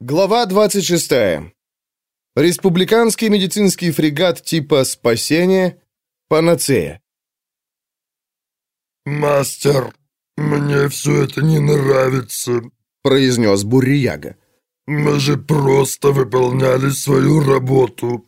Глава 26. Республиканский медицинский фрегат типа «Спасение» Панацея. «Мастер, мне все это не нравится», — произнес Буррияга. «Мы же просто выполняли свою работу».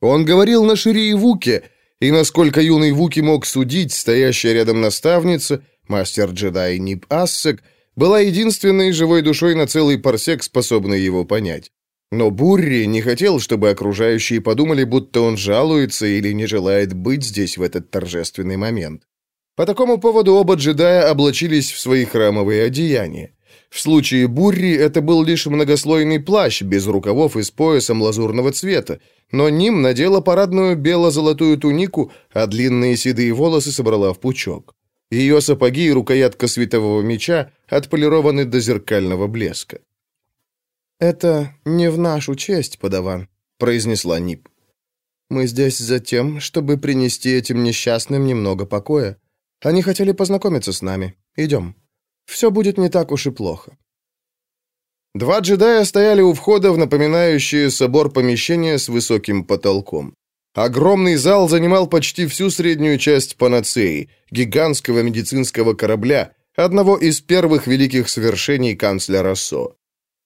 Он говорил на Шири и Вуке, и насколько юный Вуки мог судить, стоящая рядом наставница, мастер-джедай Нип Ассек, была единственной живой душой на целый парсек, способной его понять. Но Бурри не хотел, чтобы окружающие подумали, будто он жалуется или не желает быть здесь в этот торжественный момент. По такому поводу оба джедая облачились в свои храмовые одеяния. В случае Бурри это был лишь многослойный плащ без рукавов и с поясом лазурного цвета, но Ним надела парадную бело-золотую тунику, а длинные седые волосы собрала в пучок. Ее сапоги и рукоятка светового меча отполированы до зеркального блеска. «Это не в нашу честь, подаван», — произнесла Нип. «Мы здесь за тем, чтобы принести этим несчастным немного покоя. Они хотели познакомиться с нами. Идем. Все будет не так уж и плохо». Два джедая стояли у входа в напоминающее собор помещение с высоким потолком. Огромный зал занимал почти всю среднюю часть панацеи, гигантского медицинского корабля, одного из первых великих свершений канцлера Со.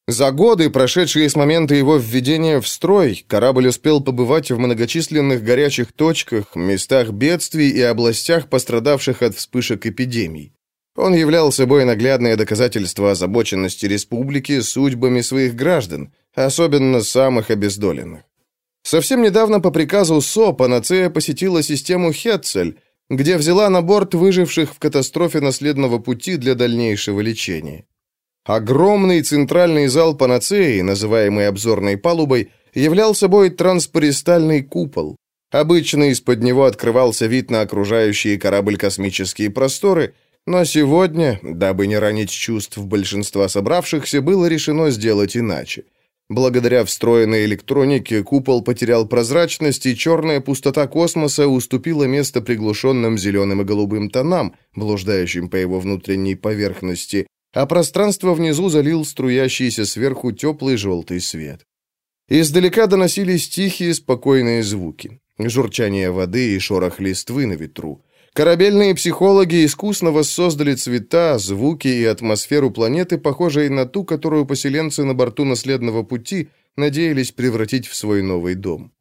За годы, прошедшие с момента его введения в строй, корабль успел побывать в многочисленных горячих точках, местах бедствий и областях, пострадавших от вспышек эпидемий. Он являл собой наглядное доказательство озабоченности республики судьбами своих граждан, особенно самых обездоленных. Совсем недавно по приказу СО Панацея посетила систему Хетцель, где взяла на борт выживших в катастрофе наследного пути для дальнейшего лечения. Огромный центральный зал Панацеи, называемый обзорной палубой, являл собой транспористальный купол. Обычно из-под него открывался вид на окружающие корабль космические просторы, но сегодня, дабы не ранить чувств большинства собравшихся, было решено сделать иначе. Благодаря встроенной электронике купол потерял прозрачность, и черная пустота космоса уступила место приглушенным зеленым и голубым тонам, блуждающим по его внутренней поверхности, а пространство внизу залил струящийся сверху теплый желтый свет. Издалека доносились тихие, спокойные звуки. Журчание воды и шорох листвы на ветру. Корабельные психологи искусно воссоздали цвета, звуки и атмосферу планеты, похожие на ту, которую поселенцы на борту наследного пути надеялись превратить в свой новый дом.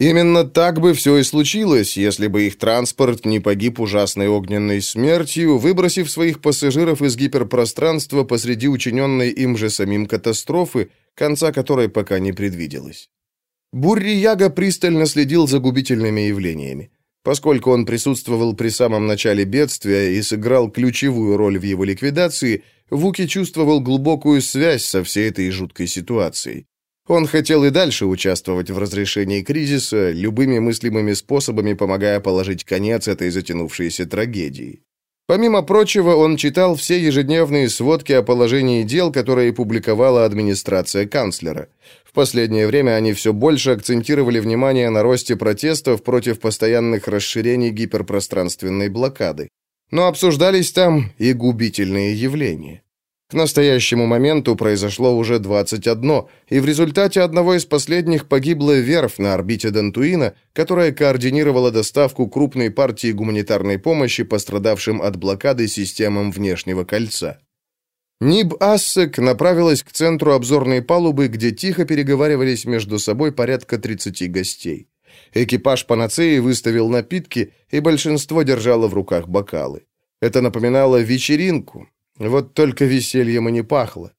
Именно так бы все и случилось, если бы их транспорт не погиб ужасной огненной смертью, выбросив своих пассажиров из гиперпространства посреди учиненной им же самим катастрофы, конца которой пока не предвиделось. Бурри Яга пристально следил за губительными явлениями. Поскольку он присутствовал при самом начале бедствия и сыграл ключевую роль в его ликвидации, Вуки чувствовал глубокую связь со всей этой жуткой ситуацией. Он хотел и дальше участвовать в разрешении кризиса, любыми мыслимыми способами помогая положить конец этой затянувшейся трагедии. Помимо прочего, он читал все ежедневные сводки о положении дел, которые публиковала администрация канцлера. Последнее время они все больше акцентировали внимание на росте протестов против постоянных расширений гиперпространственной блокады. Но обсуждались там и губительные явления. К настоящему моменту произошло уже 21, и в результате одного из последних погибла верфь на орбите Дантуина, которая координировала доставку крупной партии гуманитарной помощи пострадавшим от блокады системам внешнего кольца. Ниб Ассек направилась к центру обзорной палубы, где тихо переговаривались между собой порядка 30 гостей. Экипаж панацеи выставил напитки, и большинство держало в руках бокалы. Это напоминало вечеринку, вот только весельем и не пахло.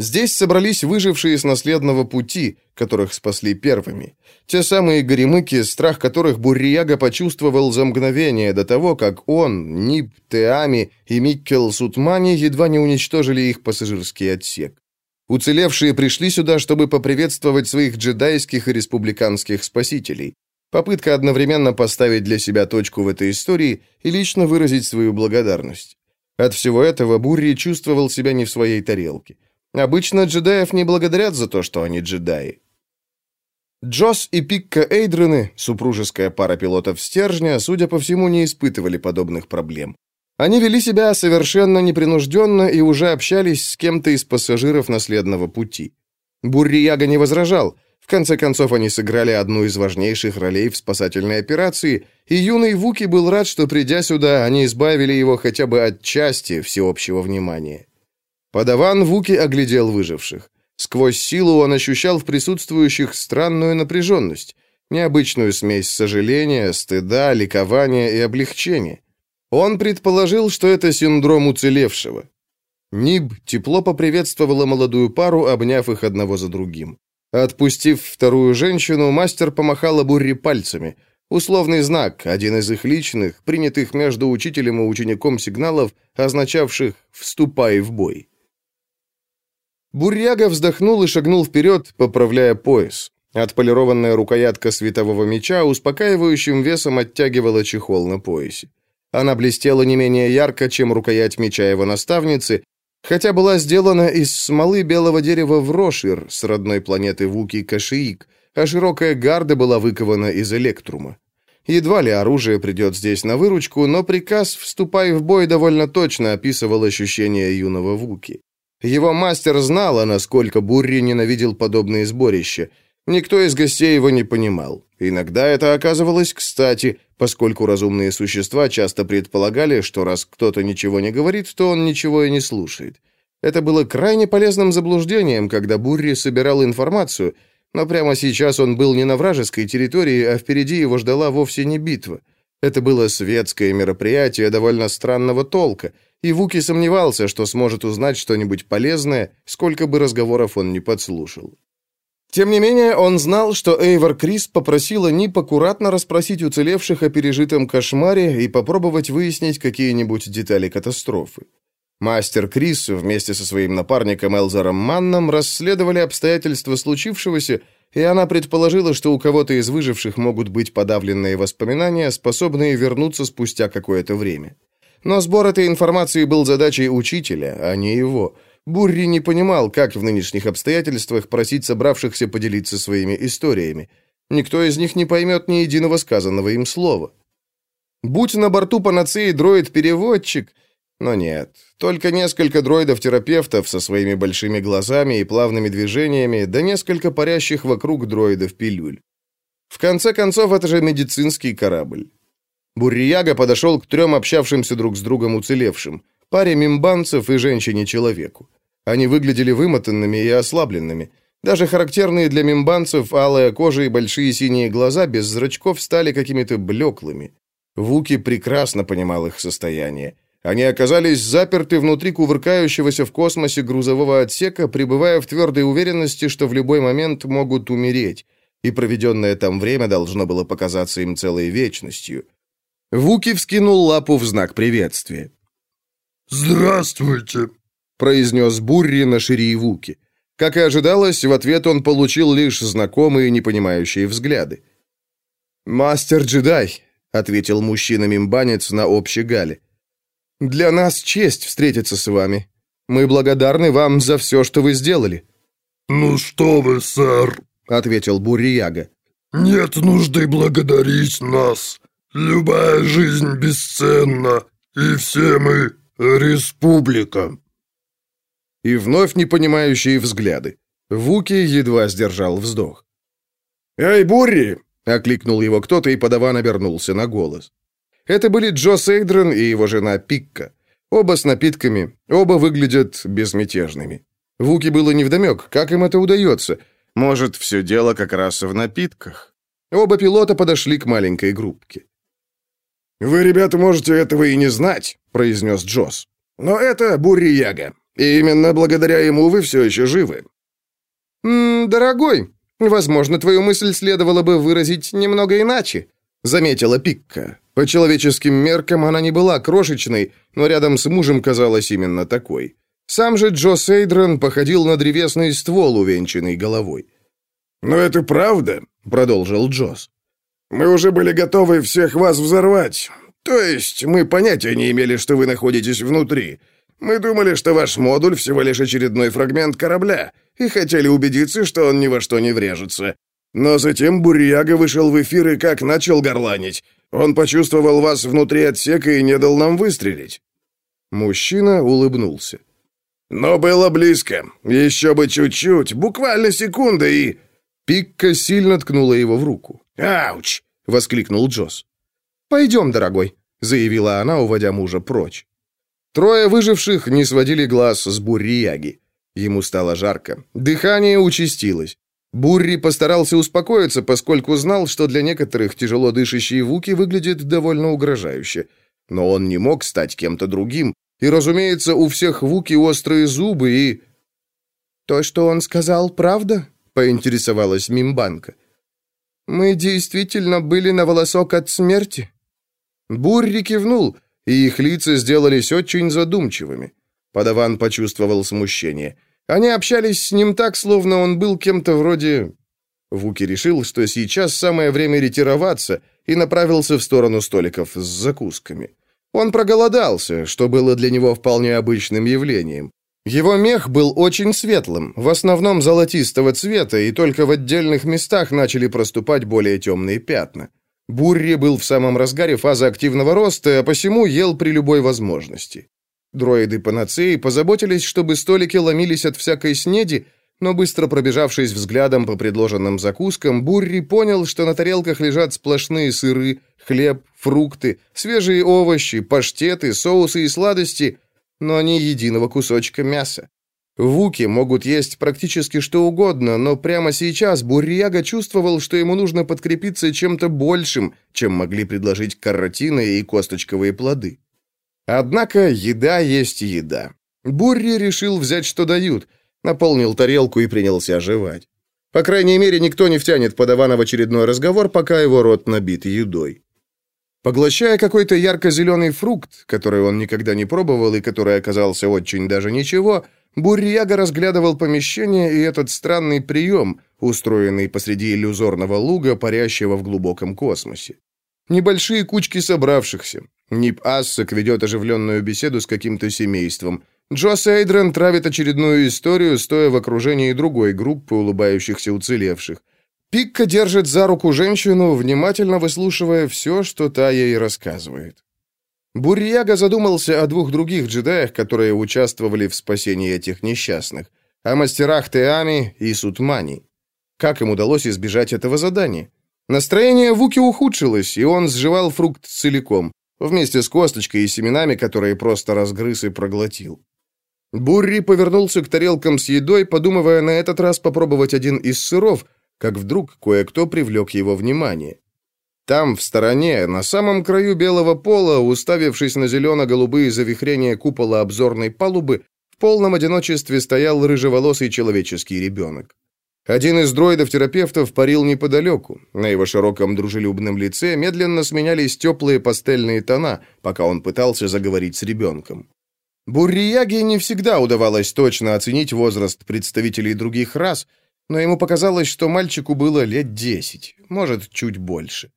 Здесь собрались выжившие с наследного пути, которых спасли первыми. Те самые горемыки, страх которых Буррияга почувствовал за мгновение до того, как он, Нип, Теами и Миккел Сутмани едва не уничтожили их пассажирский отсек. Уцелевшие пришли сюда, чтобы поприветствовать своих джедайских и республиканских спасителей. Попытка одновременно поставить для себя точку в этой истории и лично выразить свою благодарность. От всего этого Бурри чувствовал себя не в своей тарелке. Обычно джедаев не благодарят за то, что они джедаи. Джос и Пикка Эйдрены, супружеская пара пилотов стержня, судя по всему, не испытывали подобных проблем. Они вели себя совершенно непринужденно и уже общались с кем-то из пассажиров наследного пути. Буррияга не возражал. В конце концов, они сыграли одну из важнейших ролей в спасательной операции, и юный Вуки был рад, что, придя сюда, они избавили его хотя бы от части всеобщего внимания. Подаван Вуки оглядел выживших. Сквозь силу он ощущал в присутствующих странную напряженность, необычную смесь сожаления, стыда, ликования и облегчения. Он предположил, что это синдром уцелевшего. Ниб тепло поприветствовала молодую пару, обняв их одного за другим. Отпустив вторую женщину, мастер помахала Бурри пальцами. Условный знак, один из их личных, принятых между учителем и учеником сигналов, означавших «вступай в бой». Бурьяга вздохнул и шагнул вперед, поправляя пояс. Отполированная рукоятка светового меча успокаивающим весом оттягивала чехол на поясе. Она блестела не менее ярко, чем рукоять меча его наставницы, хотя была сделана из смолы белого дерева Врошир с родной планеты Вуки Кашиик, а широкая гарда была выкована из электрума. Едва ли оружие придет здесь на выручку, но приказ «вступай в бой» довольно точно описывал ощущения юного Вуки. Его мастер знал, насколько Бурри ненавидел подобные сборища. Никто из гостей его не понимал. Иногда это оказывалось кстати, поскольку разумные существа часто предполагали, что раз кто-то ничего не говорит, то он ничего и не слушает. Это было крайне полезным заблуждением, когда Бурри собирал информацию, но прямо сейчас он был не на вражеской территории, а впереди его ждала вовсе не битва. Это было светское мероприятие довольно странного толка, и Вуки сомневался, что сможет узнать что-нибудь полезное, сколько бы разговоров он не подслушал. Тем не менее, он знал, что Эйвор Крис попросила Нип аккуратно расспросить уцелевших о пережитом кошмаре и попробовать выяснить какие-нибудь детали катастрофы. Мастер Крис вместе со своим напарником Элзером Манном расследовали обстоятельства случившегося, и она предположила, что у кого-то из выживших могут быть подавленные воспоминания, способные вернуться спустя какое-то время. Но сбор этой информации был задачей учителя, а не его – Бурри не понимал, как в нынешних обстоятельствах просить собравшихся поделиться своими историями. Никто из них не поймет ни единого сказанного им слова. Будь на борту панацеи дроид-переводчик, но нет, только несколько дроидов-терапевтов со своими большими глазами и плавными движениями, да несколько парящих вокруг дроидов-пилюль. В конце концов, это же медицинский корабль. Буррияга подошел к трем общавшимся друг с другом уцелевшим, паре мимбанцев и женщине-человеку. Они выглядели вымотанными и ослабленными. Даже характерные для мембанцев алая кожа и большие синие глаза без зрачков стали какими-то блеклыми. Вуки прекрасно понимал их состояние. Они оказались заперты внутри кувыркающегося в космосе грузового отсека, пребывая в твердой уверенности, что в любой момент могут умереть, и проведенное там время должно было показаться им целой вечностью. Вуки вскинул лапу в знак приветствия. «Здравствуйте!» произнес Бурри на Шириевуке. Как и ожидалось, в ответ он получил лишь знакомые непонимающие взгляды. «Мастер-джедай», — ответил мужчина-мимбанец на общей гале. «Для нас честь встретиться с вами. Мы благодарны вам за все, что вы сделали». «Ну что вы, сэр», — ответил Буррияга. «Нет нужды благодарить нас. Любая жизнь бесценна, и все мы — республика». И вновь непонимающие взгляды. Вуки едва сдержал вздох. «Эй, Бурри!» — окликнул его кто-то, и подаван обернулся на голос. Это были Джо Сейдрен и его жена Пикка. Оба с напитками, оба выглядят безмятежными. Вуки было невдомек, как им это удается. Может, все дело как раз в напитках. Оба пилота подошли к маленькой группке. «Вы, ребята, можете этого и не знать», — произнес Джос. «Но это Бурри Яга. И именно благодаря ему вы все еще живы». «М -м, «Дорогой, возможно, твою мысль следовало бы выразить немного иначе», заметила Пикка. По человеческим меркам она не была крошечной, но рядом с мужем казалась именно такой. Сам же Джо Сейдрон походил на древесный ствол, увенчанный головой. «Но это правда», — продолжил Джос. «Мы уже были готовы всех вас взорвать. То есть мы понятия не имели, что вы находитесь внутри. Мы думали, что ваш модуль всего лишь очередной фрагмент корабля, и хотели убедиться, что он ни во что не врежется. Но затем Бурьяга вышел в эфир и как начал горланить. Он почувствовал вас внутри отсека и не дал нам выстрелить. Мужчина улыбнулся. «Но было близко. Еще бы чуть-чуть, буквально секунда и...» Пикка сильно ткнула его в руку. «Ауч!» — воскликнул Джосс. «Пойдем, дорогой», — заявила она, уводя мужа прочь. Трое выживших не сводили глаз с Буррияги. Ему стало жарко. Дыхание участилось. Бурри постарался успокоиться, поскольку знал, что для некоторых тяжело дышащие вуки выглядят довольно угрожающе. Но он не мог стать кем-то другим, и, разумеется, у всех вуки острые зубы и... «То, что он сказал, правда?» поинтересовалась Мимбанка. «Мы действительно были на волосок от смерти?» Бурри кивнул, и их лица сделались очень задумчивыми. Подаван почувствовал смущение. Они общались с ним так, словно он был кем-то вроде... Вуки решил, что сейчас самое время ретироваться, и направился в сторону столиков с закусками. Он проголодался, что было для него вполне обычным явлением. Его мех был очень светлым, в основном золотистого цвета, и только в отдельных местах начали проступать более темные пятна. Бурри был в самом разгаре фазы активного роста, а посему ел при любой возможности. Дроиды панацеи позаботились, чтобы столики ломились от всякой снеди, но быстро пробежавшись взглядом по предложенным закускам, Бурри понял, что на тарелках лежат сплошные сыры, хлеб, фрукты, свежие овощи, паштеты, соусы и сладости, но ни единого кусочка мяса. Вуки могут есть практически что угодно, но прямо сейчас Бурьяга чувствовал, что ему нужно подкрепиться чем-то большим, чем могли предложить каротины и косточковые плоды. Однако еда есть еда. Бурри решил взять, что дают, наполнил тарелку и принялся оживать. По крайней мере, никто не втянет подавана в очередной разговор, пока его рот набит едой. Поглощая какой-то ярко-зеленый фрукт, который он никогда не пробовал и который оказался очень даже ничего, Бурьяга разглядывал помещение и этот странный прием, устроенный посреди иллюзорного луга, парящего в глубоком космосе. Небольшие кучки собравшихся. Нип Ассек ведет оживленную беседу с каким-то семейством. Джос Эйдрен травит очередную историю, стоя в окружении другой группы улыбающихся уцелевших. Пикка держит за руку женщину, внимательно выслушивая все, что та ей рассказывает. Бурьяга задумался о двух других джедаях, которые участвовали в спасении этих несчастных, о мастерах Теами и Сутмани. Как им удалось избежать этого задания? Настроение Вуки ухудшилось, и он сживал фрукт целиком, вместе с косточкой и семенами, которые просто разгрыз и проглотил. Бурри повернулся к тарелкам с едой, подумывая на этот раз попробовать один из сыров – как вдруг кое-кто привлек его внимание. Там, в стороне, на самом краю белого пола, уставившись на зелено-голубые завихрения купола обзорной палубы, в полном одиночестве стоял рыжеволосый человеческий ребенок. Один из дроидов-терапевтов парил неподалеку. На его широком дружелюбном лице медленно сменялись теплые пастельные тона, пока он пытался заговорить с ребенком. Буррияге не всегда удавалось точно оценить возраст представителей других рас, но ему показалось, что мальчику было лет десять, может, чуть больше.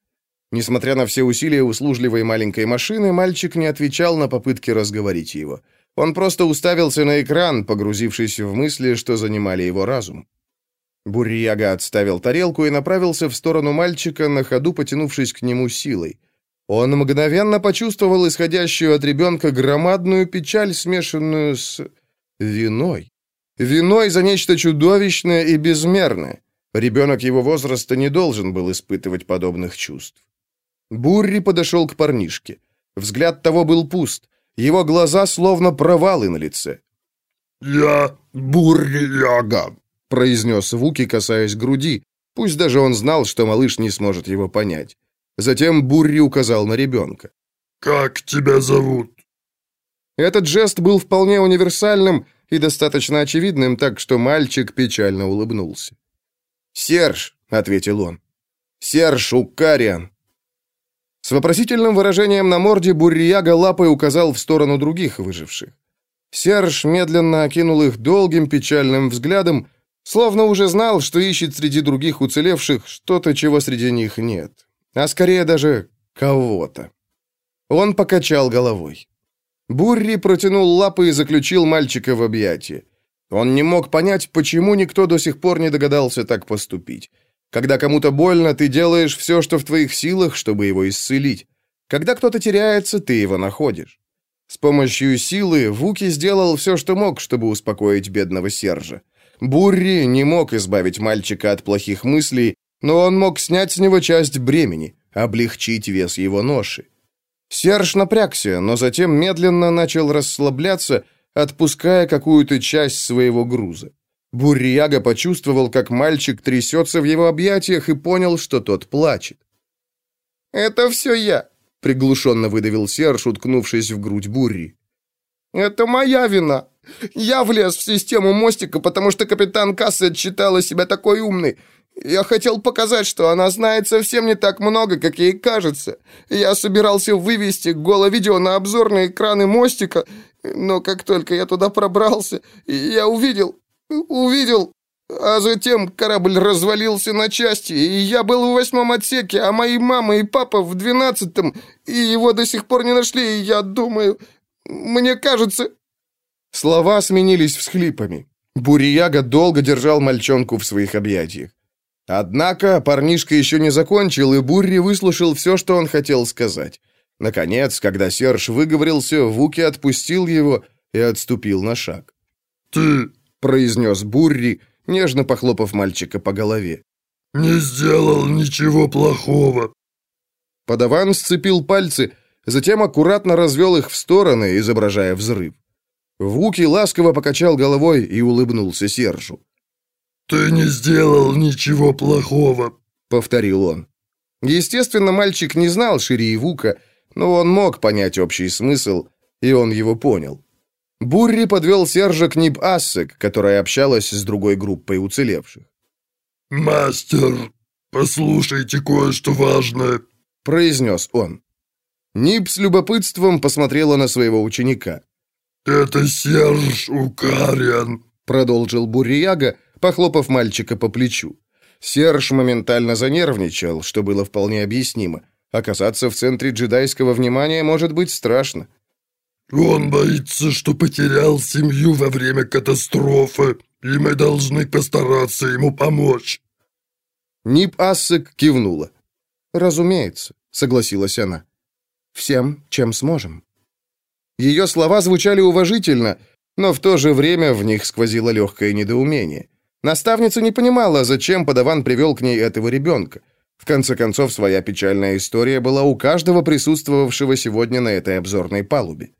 Несмотря на все усилия услужливой маленькой машины, мальчик не отвечал на попытки разговорить его. Он просто уставился на экран, погрузившись в мысли, что занимали его разум. Бурьяга отставил тарелку и направился в сторону мальчика, на ходу потянувшись к нему силой. Он мгновенно почувствовал исходящую от ребенка громадную печаль, смешанную с виной. Виной за нечто чудовищное и безмерное. Ребенок его возраста не должен был испытывать подобных чувств. Бурри подошел к парнишке. Взгляд того был пуст. Его глаза словно провалы на лице. «Я Бурри-Яга», — произнес Вуки, касаясь груди. Пусть даже он знал, что малыш не сможет его понять. Затем Бурри указал на ребенка. «Как тебя зовут?» Этот жест был вполне универсальным и достаточно очевидным, так что мальчик печально улыбнулся. «Серж», — ответил он. «Серж Укариан». С вопросительным выражением на морде Буррияга лапой указал в сторону других выживших. Серж медленно окинул их долгим печальным взглядом, словно уже знал, что ищет среди других уцелевших что-то, чего среди них нет, а скорее даже кого-то. Он покачал головой. Бурри протянул лапы и заключил мальчика в объятия. Он не мог понять, почему никто до сих пор не догадался так поступить. Когда кому-то больно, ты делаешь все, что в твоих силах, чтобы его исцелить. Когда кто-то теряется, ты его находишь. С помощью силы Вуки сделал все, что мог, чтобы успокоить бедного Сержа. Бурри не мог избавить мальчика от плохих мыслей, но он мог снять с него часть бремени, облегчить вес его ноши. Серж напрягся, но затем медленно начал расслабляться, отпуская какую-то часть своего груза. Буррияга почувствовал, как мальчик трясется в его объятиях и понял, что тот плачет. «Это все я», — приглушенно выдавил Серж, уткнувшись в грудь Бурри. «Это моя вина. Я влез в систему мостика, потому что капитан Кассет считала себя такой умной. Я хотел показать, что она знает совсем не так много, как ей кажется. Я собирался вывести голо-видео на обзорные экраны мостика, но как только я туда пробрался, я увидел... увидел... А затем корабль развалился на части, и я был в восьмом отсеке, а мои мама и папа в двенадцатом, и его до сих пор не нашли, и я думаю... Мне кажется... Слова сменились всхлипами. Бурияга долго держал мальчонку в своих объятиях. Однако парнишка еще не закончил, и Бурри выслушал все, что он хотел сказать. Наконец, когда Серж выговорился, Вуки отпустил его и отступил на шаг. «Ты...» — произнес Бурри, нежно похлопав мальчика по голове. «Не сделал ничего плохого». Подаван сцепил пальцы, затем аккуратно развел их в стороны, изображая взрыв. Вуки ласково покачал головой и улыбнулся Сержу. «Ты не сделал ничего плохого», — повторил он. Естественно, мальчик не знал Шири и Вука, но он мог понять общий смысл, и он его понял. Бурри подвел Сержа к Ниб-Ассек, которая общалась с другой группой уцелевших. «Мастер, послушайте кое-что важное», — произнес он. Ниб с любопытством посмотрела на своего ученика. «Это Серж Укариан», — продолжил Буррияга, похлопав мальчика по плечу. Серж моментально занервничал, что было вполне объяснимо. Оказаться в центре джедайского внимания может быть страшно. «Он боится, что потерял семью во время катастрофы, и мы должны постараться ему помочь». Нип Ассек кивнула. «Разумеется», — согласилась она. «Всем, чем сможем». Ее слова звучали уважительно, но в то же время в них сквозило легкое недоумение. Наставница не понимала, зачем подаван привел к ней этого ребенка. В конце концов, своя печальная история была у каждого присутствовавшего сегодня на этой обзорной палубе.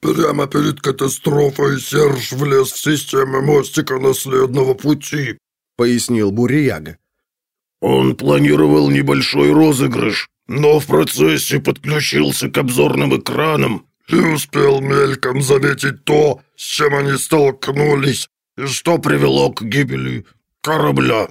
«Прямо перед катастрофой Серж влез в систему мостика наследного пути», — пояснил Бурияга. «Он планировал небольшой розыгрыш, но в процессе подключился к обзорным экранам и успел мельком заметить то, с чем они столкнулись, и что привело к гибели корабля?»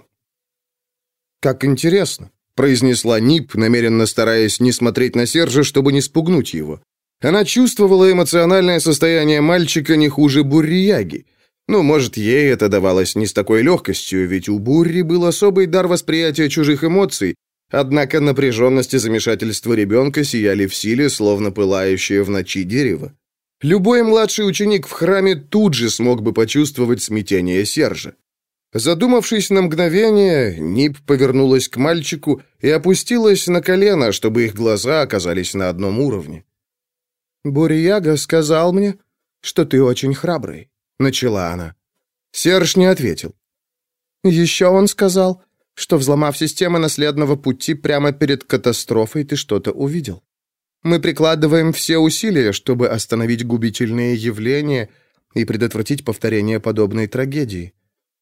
«Как интересно», — произнесла Нип, намеренно стараясь не смотреть на Сержа, чтобы не спугнуть его. Она чувствовала эмоциональное состояние мальчика не хуже Буррияги. Ну, может, ей это давалось не с такой легкостью, ведь у Бурри был особый дар восприятия чужих эмоций, однако напряженность и замешательство ребенка сияли в силе, словно пылающее в ночи дерево. Любой младший ученик в храме тут же смог бы почувствовать смятение Сержа. Задумавшись на мгновение, Нип повернулась к мальчику и опустилась на колено, чтобы их глаза оказались на одном уровне. «Бурияга сказал мне, что ты очень храбрый», — начала она. Серж не ответил. «Еще он сказал, что, взломав систему наследного пути прямо перед катастрофой, ты что-то увидел. Мы прикладываем все усилия, чтобы остановить губительные явления и предотвратить повторение подобной трагедии.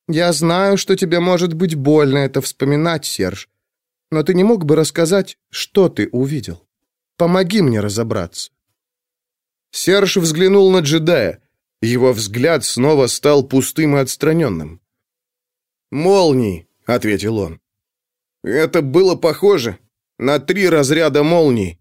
Я знаю, что тебе может быть больно это вспоминать, Серж, но ты не мог бы рассказать, что ты увидел? Помоги мне разобраться». Серж взглянул на джедая. Его взгляд снова стал пустым и отстраненным. «Молнии», — ответил он. «Это было похоже на три разряда молний».